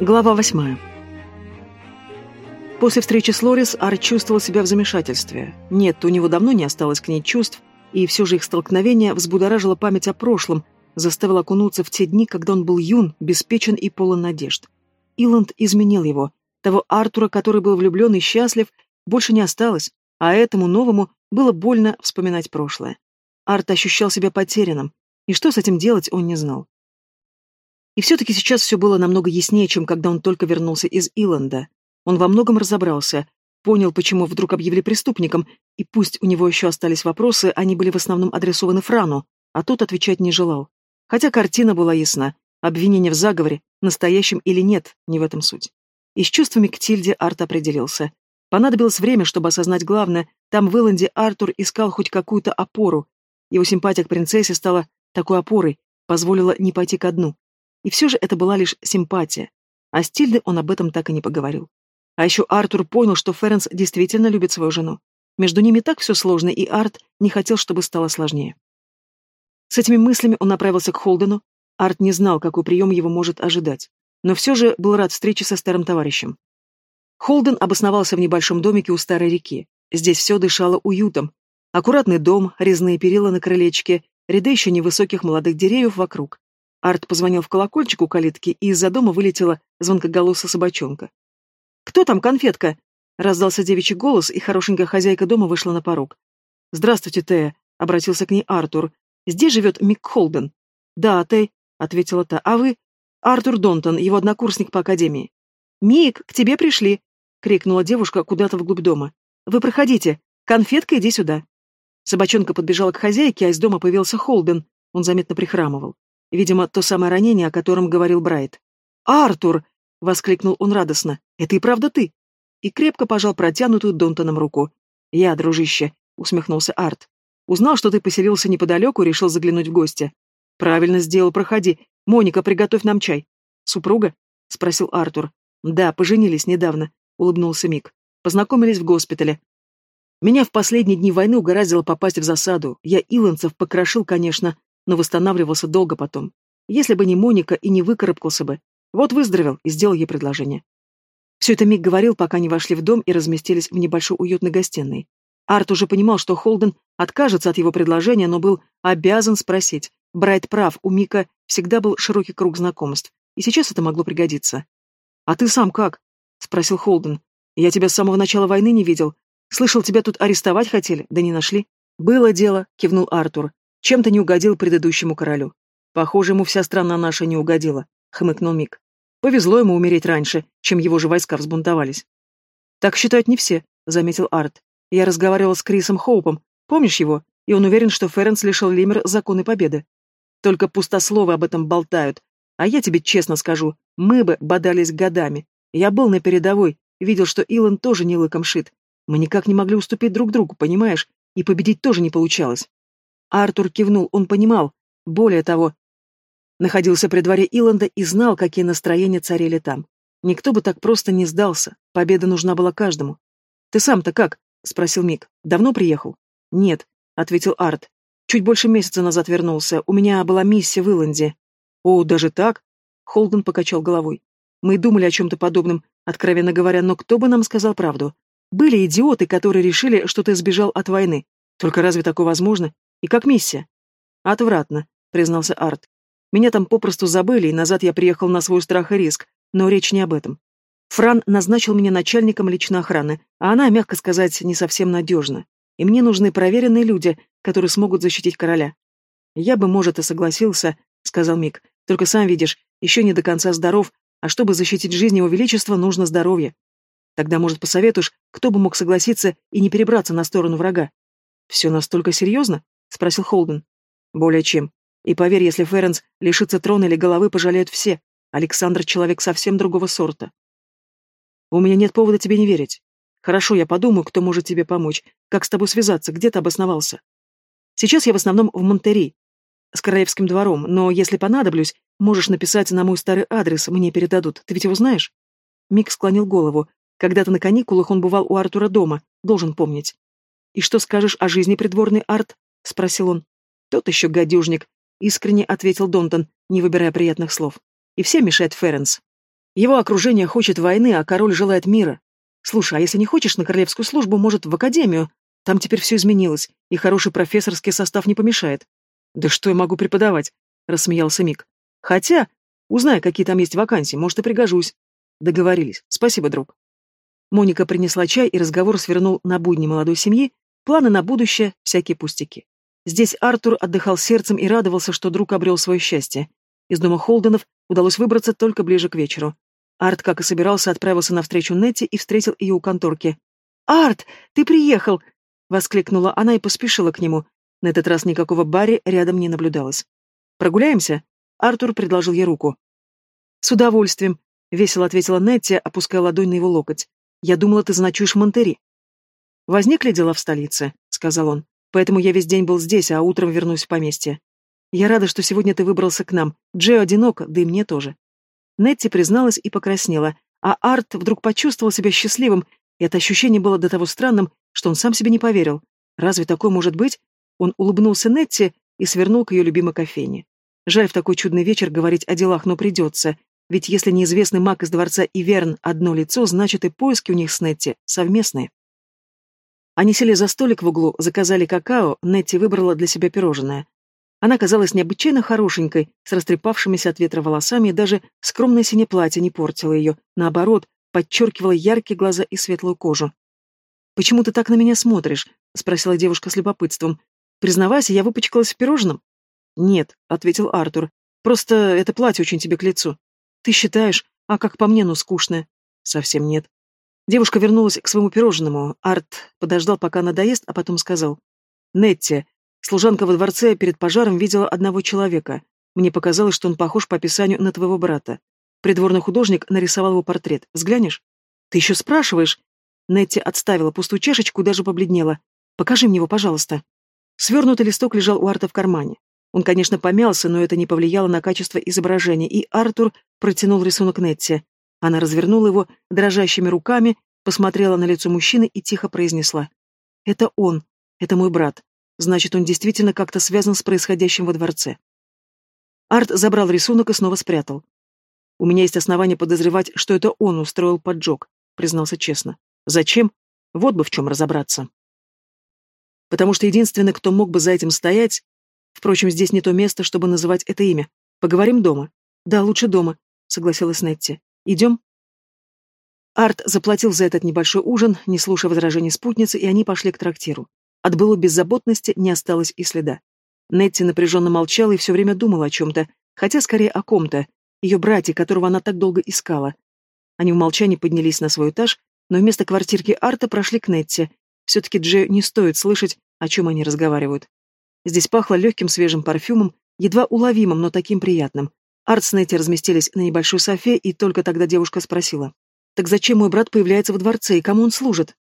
Глава восьмая. После встречи с Лорис Арт чувствовал себя в замешательстве. Нет, у него давно не осталось к ней чувств, и все же их столкновение взбудоражило память о прошлом, заставило окунуться в те дни, когда он был юн, беспечен и полон надежд. Иланд изменил его. Того Артура, который был влюблен и счастлив, больше не осталось, а этому новому было больно вспоминать прошлое. Арт ощущал себя потерянным, и что с этим делать он не знал. И все-таки сейчас все было намного яснее, чем когда он только вернулся из Иланда. Он во многом разобрался, понял, почему вдруг объявили преступником, и пусть у него еще остались вопросы, они были в основном адресованы Франу, а тот отвечать не желал. Хотя картина была ясна. Обвинение в заговоре, настоящем или нет, не в этом суть. И с чувствами к Тильде Арт определился. Понадобилось время, чтобы осознать главное. Там в Иланде Артур искал хоть какую-то опору. Его симпатия к принцессе стала такой опорой, позволила не пойти ко дну. И все же это была лишь симпатия. А с Тильдой он об этом так и не поговорил. А еще Артур понял, что Ференс действительно любит свою жену. Между ними так все сложно, и Арт не хотел, чтобы стало сложнее. С этими мыслями он направился к Холдену. Арт не знал, какой прием его может ожидать, но все же был рад встрече со старым товарищем. Холден обосновался в небольшом домике у старой реки. Здесь все дышало уютом. Аккуратный дом, резные перила на крылечке, ряды еще невысоких молодых деревьев вокруг. Арт позвонил в колокольчик у калитки, и из-за дома вылетела звонкоголосая собачонка. «Кто там, конфетка?» — раздался девичий голос, и хорошенькая хозяйка дома вышла на порог. «Здравствуйте, Тея», — обратился к ней Артур. «Здесь живет Мик Холден». «Да, Тей», — ответила та. «А вы?» «Артур Донтон, его однокурсник по академии». «Мик, к тебе пришли!» — крикнула девушка куда-то вглубь дома. «Вы проходите. Конфетка, иди сюда». Собачонка подбежала к хозяйке, а из дома появился Холден. Он заметно прихрамывал. Видимо, то самое ранение, о котором говорил Брайт. «Артур!» — воскликнул он радостно. «Это и правда ты?» И крепко пожал протянутую Донтоном руку. «Я, дружище», — усмехнулся Арт. «Узнал, что ты поселился неподалеку, решил заглянуть в гости». «Правильно сделал, проходи. Моника, приготовь нам чай». «Супруга?» — спросил Артур. «Да, поженились недавно», — улыбнулся Мик. «Познакомились в госпитале. Меня в последние дни войны угораздило попасть в засаду. Я илонцев покрошил, конечно, но восстанавливался долго потом. Если бы не Моника и не выкарабкался бы. Вот выздоровел и сделал ей предложение. Все это Мик говорил, пока не вошли в дом и разместились в небольшой уютной гостиной. Арт уже понимал, что Холден откажется от его предложения, но был обязан спросить. Брайт прав, у Мика всегда был широкий круг знакомств, и сейчас это могло пригодиться. «А ты сам как?» — спросил Холден. «Я тебя с самого начала войны не видел. Слышал, тебя тут арестовать хотели, да не нашли». «Было дело», — кивнул Артур. Чем-то не угодил предыдущему королю. Похоже, ему вся страна наша не угодила, хмыкнул Мик. Повезло ему умереть раньше, чем его же войска взбунтовались. Так считают не все, заметил Арт. Я разговаривал с Крисом Хоупом, помнишь его? И он уверен, что Ференс лишил Лимер законной победы. Только пустословы об этом болтают. А я тебе честно скажу, мы бы бодались годами. Я был на передовой, видел, что Илон тоже не лыком шит. Мы никак не могли уступить друг другу, понимаешь? И победить тоже не получалось. Артур кивнул, он понимал. Более того, находился при дворе Иланда и знал, какие настроения царили там. Никто бы так просто не сдался, победа нужна была каждому. «Ты сам-то как?» — спросил Мик. «Давно приехал?» «Нет», — ответил Арт. «Чуть больше месяца назад вернулся. У меня была миссия в Иланде». «О, даже так?» — Холден покачал головой. «Мы думали о чем-то подобном, откровенно говоря, но кто бы нам сказал правду? Были идиоты, которые решили, что ты сбежал от войны. Только разве такое возможно? И как миссия? Отвратно, признался Арт. Меня там попросту забыли, и назад я приехал на свой страх и риск, но речь не об этом. Фран назначил меня начальником личной охраны, а она, мягко сказать, не совсем надежна. И мне нужны проверенные люди, которые смогут защитить короля. Я бы, может, и согласился, сказал Мик. Только сам видишь, еще не до конца здоров, а чтобы защитить жизнь его величества, нужно здоровье. Тогда, может, посоветуешь, кто бы мог согласиться и не перебраться на сторону врага? Все настолько серьезно? — спросил Холден. «Более чем. И поверь, если Ференс лишится трона или головы, пожалеют все. Александр — человек совсем другого сорта». «У меня нет повода тебе не верить. Хорошо, я подумаю, кто может тебе помочь. Как с тобой связаться? Где ты обосновался?» «Сейчас я в основном в Монтери, с Королевским двором, но если понадоблюсь, можешь написать на мой старый адрес, мне передадут. Ты ведь его знаешь?» Мик склонил голову. Когда-то на каникулах он бывал у Артура дома, должен помнить. «И что скажешь о жизни придворной Арт?» — спросил он. «Тот еще гадюжник», — искренне ответил Донтон, не выбирая приятных слов. «И все мешает Ференс». Его окружение хочет войны, а король желает мира. Слушай, а если не хочешь на королевскую службу, может, в академию? Там теперь все изменилось, и хороший профессорский состав не помешает. Да что я могу преподавать? Рассмеялся Мик. Хотя, узнай, какие там есть вакансии, может, и пригожусь. Договорились. Спасибо, друг. Моника принесла чай, и разговор свернул на будни молодой семьи, планы на будущее, всякие пустяки. Здесь Артур отдыхал сердцем и радовался, что друг обрел свое счастье. Из дома Холденов удалось выбраться только ближе к вечеру. Арт, как и собирался, отправился навстречу Нетти и встретил ее у конторки. «Арт, ты приехал!» — воскликнула она и поспешила к нему. На этот раз никакого Барри рядом не наблюдалось. «Прогуляемся?» — Артур предложил ей руку. «С удовольствием», — весело ответила Нетти, опуская ладонь на его локоть. Я думала, ты заночуешь в Монтери. Возникли дела в столице, сказал он. Поэтому я весь день был здесь, а утром вернусь в поместье. Я рада, что сегодня ты выбрался к нам. Джео одинок, да и мне тоже. Нетти призналась и покраснела, а Арт вдруг почувствовал себя счастливым, и это ощущение было до того странным, что он сам себе не поверил. Разве такое может быть? Он улыбнулся Нетти и свернул к ее любимой кофейне. Жаль в такой чудный вечер говорить о делах, но придется. Ведь если неизвестный маг из дворца Иверн одно лицо, значит и поиски у них с Нетти совместные. Они сели за столик в углу, заказали какао, Нетти выбрала для себя пирожное. Она казалась необычайно хорошенькой, с растрепавшимися от ветра волосами, и даже скромное синее платье не портило ее, наоборот, подчеркивало яркие глаза и светлую кожу. «Почему ты так на меня смотришь?» — спросила девушка с любопытством. «Признавайся, я выпачкалась в пирожном?» «Нет», — ответил Артур. «Просто это платье очень тебе к лицу». Ты считаешь? А как по мне, ну скучно. Совсем нет. Девушка вернулась к своему пирожному. Арт подождал, пока надоест, а потом сказал. Нетти, служанка во дворце перед пожаром видела одного человека. Мне показалось, что он похож по описанию на твоего брата. Придворный художник нарисовал его портрет. Взглянешь? Ты еще спрашиваешь? Нетти отставила пустую чашечку и даже побледнела. Покажи мне его, пожалуйста. Свернутый листок лежал у Арта в кармане. Он, конечно, помялся, но это не повлияло на качество изображения, и Артур протянул рисунок Нетти. Она развернула его дрожащими руками, посмотрела на лицо мужчины и тихо произнесла. «Это он. Это мой брат. Значит, он действительно как-то связан с происходящим во дворце». Арт забрал рисунок и снова спрятал. «У меня есть основания подозревать, что это он устроил поджог», — признался честно. «Зачем? Вот бы в чем разобраться». Потому что единственный, кто мог бы за этим стоять, Впрочем, здесь не то место, чтобы называть это имя. Поговорим дома. Да, лучше дома, согласилась Нетти. Идем? Арт заплатил за этот небольшой ужин, не слушая возражений спутницы, и они пошли к трактиру. От былой беззаботности не осталось и следа. Нетти напряженно молчала и все время думала о чем-то, хотя скорее о ком-то, ее брате, которого она так долго искала. Они в молчании поднялись на свой этаж, но вместо квартирки Арта прошли к Нетти. Все-таки Джею не стоит слышать, о чем они разговаривают. Здесь пахло легким свежим парфюмом, едва уловимым, но таким приятным. Арт с Нетти разместились на небольшой софе, и только тогда девушка спросила. «Так зачем мой брат появляется в дворце, и кому он служит?»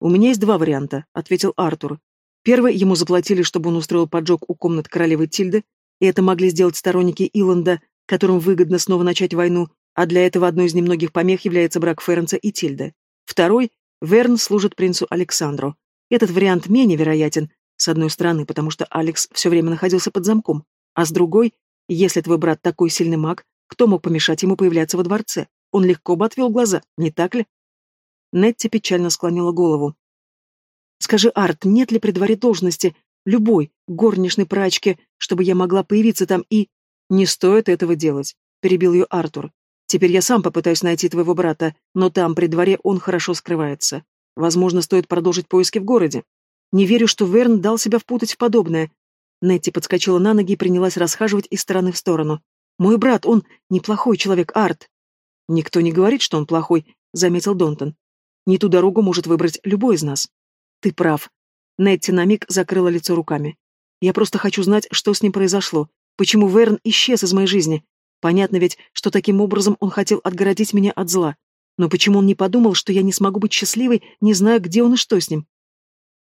«У меня есть два варианта», — ответил Артур. Первый, ему заплатили, чтобы он устроил поджог у комнат королевы Тильды, и это могли сделать сторонники Иланда, которым выгодно снова начать войну, а для этого одной из немногих помех является брак Фернца и Тильды. Второй, Верн служит принцу Александру. Этот вариант менее вероятен, с одной стороны, потому что Алекс все время находился под замком, а с другой, если твой брат такой сильный маг, кто мог помешать ему появляться во дворце? Он легко бы отвел глаза, не так ли? Нетти печально склонила голову. «Скажи, Арт, нет ли при дворе должности, любой, горничной прачки, чтобы я могла появиться там и...» «Не стоит этого делать», — перебил ее Артур. «Теперь я сам попытаюсь найти твоего брата, но там, при дворе, он хорошо скрывается. Возможно, стоит продолжить поиски в городе». Не верю, что Верн дал себя впутать в подобное. Нетти подскочила на ноги и принялась расхаживать из стороны в сторону. Мой брат, он неплохой человек, Арт. Никто не говорит, что он плохой, заметил Донтон. Не ту дорогу может выбрать любой из нас. Ты прав. Нетти на миг закрыла лицо руками. Я просто хочу знать, что с ним произошло. Почему Верн исчез из моей жизни? Понятно ведь, что таким образом он хотел отгородить меня от зла. Но почему он не подумал, что я не смогу быть счастливой, не зная, где он и что с ним?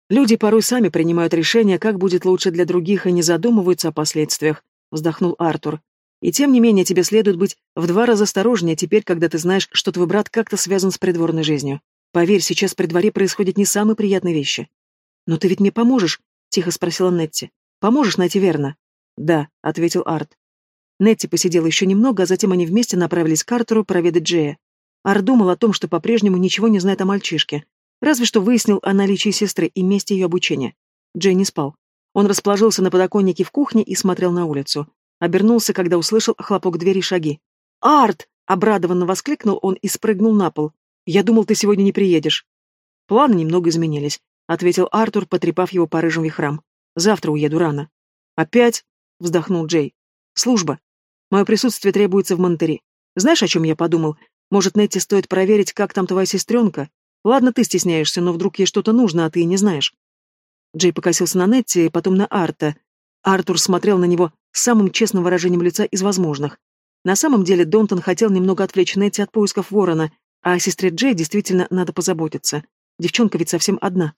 Люди порой сами принимают решения, как будет лучше для других, и не задумываются о последствиях, вздохнул Артур. И тем не менее тебе следует быть в два раза осторожнее теперь, когда ты знаешь, что твой брат как-то связан с придворной жизнью. Поверь, сейчас при дворе происходят не самые приятные вещи. Но ты ведь мне поможешь? Тихо спросила Нетти. Поможешь найти верно? Да, ответил Арт. Нетти посидела еще немного, а затем они вместе направились к Артуру проведать Джея. Ар думал о том, что по-прежнему ничего не знает о мальчишке. Разве что выяснил о наличии сестры и месте ее обучения. Джей не спал. Он расположился на подоконнике в кухне и смотрел на улицу. Обернулся, когда услышал хлопок двери шаги. «Арт!» — обрадованно воскликнул он и спрыгнул на пол. «Я думал, ты сегодня не приедешь». Планы немного изменились, — ответил Артур, потрепав его по рыжим вихрам. «Завтра уеду рано». «Опять?» — вздохнул Джей. «Служба. Мое присутствие требуется в Монтери. Знаешь, о чем я подумал? Может, Нетти стоит проверить, как там твоя сестренка? Ладно, ты стесняешься, но вдруг ей что-то нужно, а ты и не знаешь». Джей покосился на Нетти, и потом на Арта. Артур смотрел на него с самым честным выражением лица из возможных. На самом деле Донтон хотел немного отвлечь Нетти от поисков ворона, а о сестре Джей действительно надо позаботиться. Девчонка ведь совсем одна.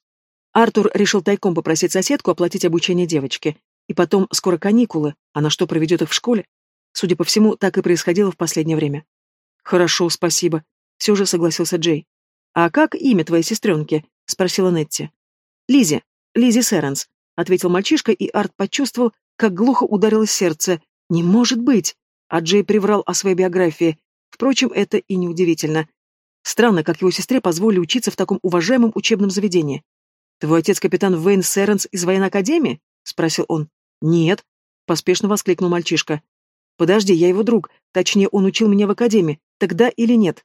Артур решил тайком попросить соседку оплатить обучение девочки. И потом скоро каникулы, она что, проведет их в школе? Судя по всему, так и происходило в последнее время. «Хорошо, спасибо», — все же согласился Джей. «А как имя твоей сестренки?» — спросила Нетти. «Лизи. Лизи Сэренс», — ответил мальчишка, и Арт почувствовал, как глухо ударилось сердце. «Не может быть!» А Джей приврал о своей биографии. Впрочем, это и не удивительно. Странно, как его сестре позволили учиться в таком уважаемом учебном заведении. «Твой отец капитан Вейн Сэренс из военной академии?» — спросил он. «Нет», — поспешно воскликнул мальчишка. «Подожди, я его друг. Точнее, он учил меня в академии. Тогда или нет?»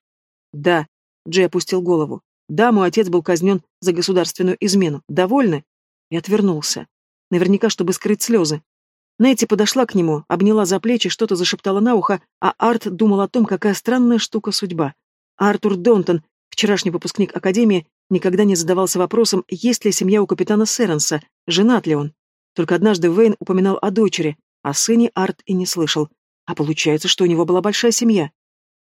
«Да», — Джей опустил голову. «Да, мой отец был казнен за государственную измену. Довольны?» И отвернулся. Наверняка, чтобы скрыть слезы. Нэти подошла к нему, обняла за плечи, что-то зашептала на ухо, а Арт думал о том, какая странная штука судьба. Артур Донтон, вчерашний выпускник Академии, никогда не задавался вопросом, есть ли семья у капитана Сэренса, женат ли он. Только однажды Вейн упоминал о дочери, о сыне Арт и не слышал. А получается, что у него была большая семья.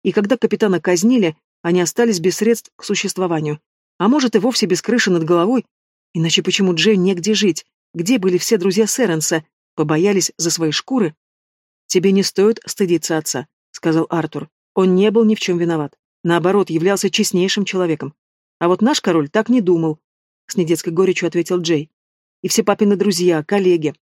И когда капитана казнили, они остались без средств к существованию. А может, и вовсе без крыши над головой. Иначе почему Джей негде жить? Где были все друзья Сэренса? Побоялись за свои шкуры? Тебе не стоит стыдиться отца, сказал Артур. Он не был ни в чем виноват. Наоборот, являлся честнейшим человеком. А вот наш король так не думал, с недетской горечью ответил Джей. И все папины друзья, коллеги.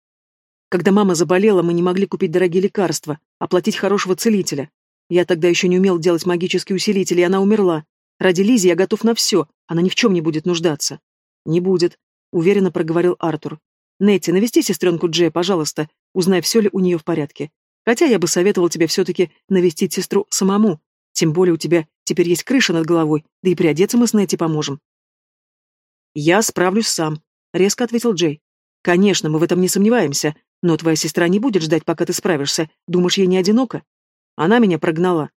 Когда мама заболела, мы не могли купить дорогие лекарства, оплатить хорошего целителя. Я тогда еще не умел делать магические усилители, и она умерла. Ради Лизи я готов на все, она ни в чем не будет нуждаться. Не будет, уверенно проговорил Артур. Нетти, навести сестренку Джея, пожалуйста, узнай, все ли у нее в порядке. Хотя я бы советовал тебе все-таки навестить сестру самому. Тем более у тебя теперь есть крыша над головой, да и приодеться мы с Нетти поможем. Я справлюсь сам, резко ответил Джей. Конечно, мы в этом не сомневаемся, но твоя сестра не будет ждать, пока ты справишься. Думаешь, ей не одиноко? Она меня прогнала.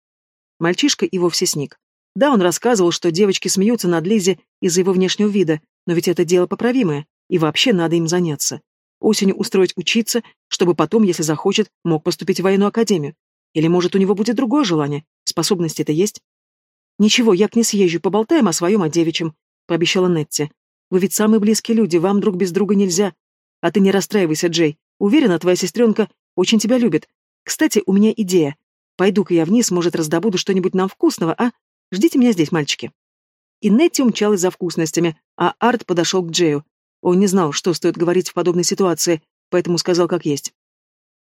Мальчишка и вовсе сник. Да, он рассказывал, что девочки смеются над Лизи из-за его внешнего вида, но ведь это дело поправимое. И вообще надо им заняться. Осенью устроить учиться, чтобы потом, если захочет, мог поступить в военную академию. Или, может, у него будет другое желание? Способности-то есть? «Ничего, я к ней съезжу, поболтаем о своем, о девичьем», — пообещала Нетти. «Вы ведь самые близкие люди, вам друг без друга нельзя. А ты не расстраивайся, Джей. Уверена, твоя сестренка очень тебя любит. Кстати, у меня идея. Пойду-ка я вниз, может, раздобуду что-нибудь нам вкусного, а? Ждите меня здесь, мальчики». И Нетти умчалась за вкусностями, а Арт подошел к Джею. Он не знал, что стоит говорить в подобной ситуации, поэтому сказал как есть.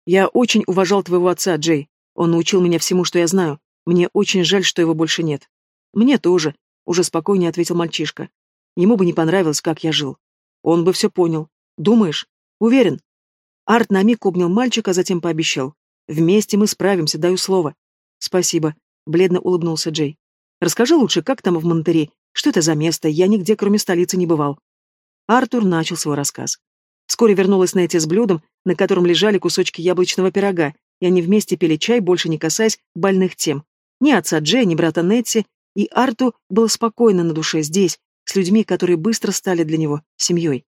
«Я очень уважал твоего отца, Джей. Он научил меня всему, что я знаю. Мне очень жаль, что его больше нет». «Мне тоже», — уже спокойнее ответил мальчишка. «Ему бы не понравилось, как я жил. Он бы все понял. Думаешь? Уверен?» Арт на миг обнял мальчика, а затем пообещал. «Вместе мы справимся, даю слово». «Спасибо», — бледно улыбнулся Джей. «Расскажи лучше, как там в Монтере? Что это за место? Я нигде, кроме столицы, не бывал». Артур начал свой рассказ. Вскоре вернулась Нэти с блюдом, на котором лежали кусочки яблочного пирога, и они вместе пили чай, больше не касаясь больных тем. Ни отца Джей, ни брата Нетти, и Арту было спокойно на душе здесь, с людьми, которые быстро стали для него семьей.